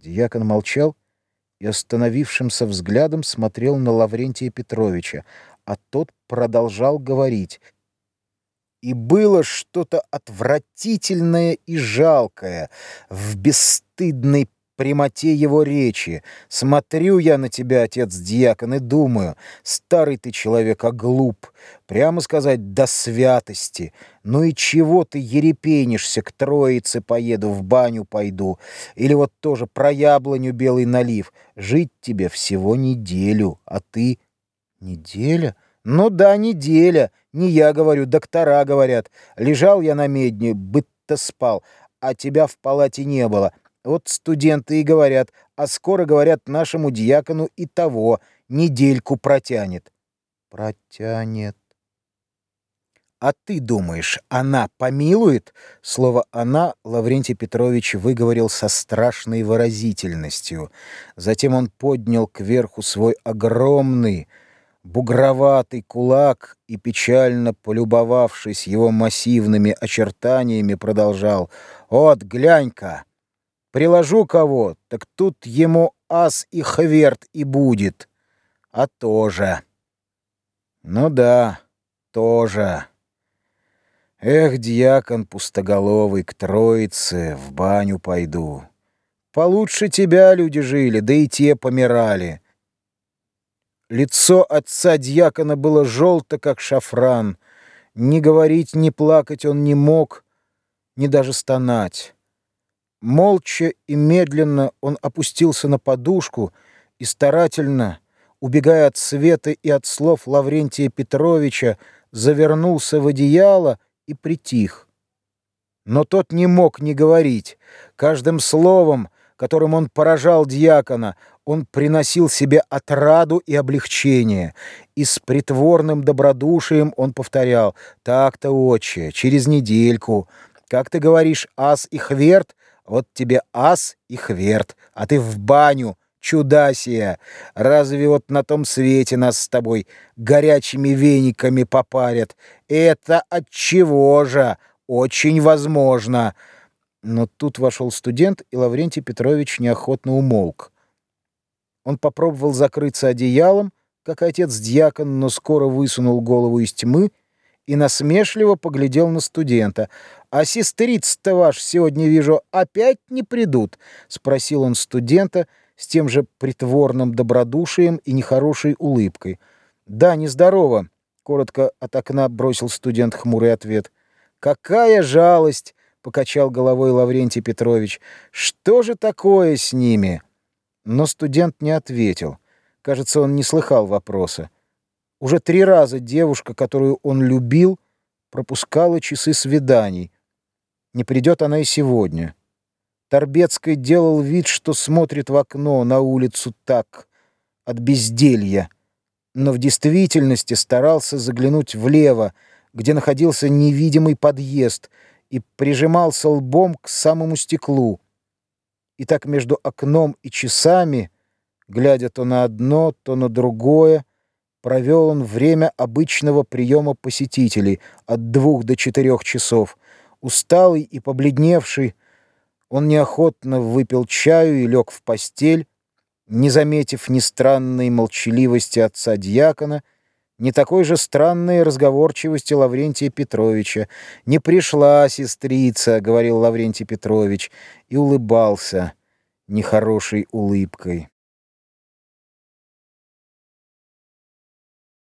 Дьякон молчал и остановившимся взглядом смотрел на Лаврентия Петровича, а тот продолжал говорить. И было что-то отвратительное и жалкое в бесстыдной прямоте его речи. Смотрю я на тебя, отец-дьякон, и думаю, старый ты человек, а глуп, прямо сказать, до святости. Ну и чего ты ерепенишься, к троице поеду, в баню пойду, или вот тоже про яблоню белый налив. Жить тебе всего неделю, а ты... Неделя? Ну да, неделя. Не я говорю, доктора говорят. Лежал я на медне, быть-то спал, а тебя в палате не было. Вот студенты и говорят, а скоро, говорят, нашему дьякону и того недельку протянет. Протянет. А ты думаешь, она помилует? Слово «она» Лаврентий Петрович выговорил со страшной выразительностью. Затем он поднял кверху свой огромный, бугроватый кулак и, печально полюбовавшись его массивными очертаниями, продолжал «Вот, глянь-ка!» Приложу кого, так тут ему ас и хверт и будет. А тоже. Ну да, тоже. Эх, дьякон пустоголовый, к троице в баню пойду. Получше тебя люди жили, да и те помирали. Лицо отца дьякона было желто, как шафран. Ни говорить, ни плакать он не мог, ни даже стонать. Молча и медленно он опустился на подушку и старательно, убегая от света и от слов Лаврентия Петровича, завернулся в одеяло и притих. Но тот не мог не говорить. Каждым словом, которым он поражал дьякона, он приносил себе отраду и облегчение, и с притворным добродушием он повторял «Так-то, отче, через недельку, как ты говоришь, ас и хверт, вот тебе ас и хверт, а ты в баню, чудасия. Разве вот на том свете нас с тобой горячими вениками попарят? Это от чего же? Очень возможно. Но тут вошел студент, и Лаврентий Петрович неохотно умолк. Он попробовал закрыться одеялом, как отец-дьякон, но скоро высунул голову из тьмы и насмешливо поглядел на студента. «А сестриц-то ваш сегодня, вижу, опять не придут?» — спросил он студента с тем же притворным добродушием и нехорошей улыбкой. «Да, нездорово», — коротко от окна бросил студент хмурый ответ. «Какая жалость!» — покачал головой Лаврентий Петрович. «Что же такое с ними?» Но студент не ответил. Кажется, он не слыхал вопроса. Уже три раза девушка, которую он любил, пропускала часы свиданий. Не придет она и сегодня. Торбецкий делал вид, что смотрит в окно на улицу так, от безделья, но в действительности старался заглянуть влево, где находился невидимый подъезд, и прижимался лбом к самому стеклу. И так между окном и часами, глядя то на одно, то на другое, провел он время обычного приема посетителей от двух до четырех часов. Усталый и побледневший, он неохотно выпил чаю и лег в постель, не заметив ни странной молчаливости отца дьякона, ни такой же странной разговорчивости Лаврентия Петровича. «Не пришла сестрица», — говорил Лаврентий Петрович, и улыбался нехорошей улыбкой.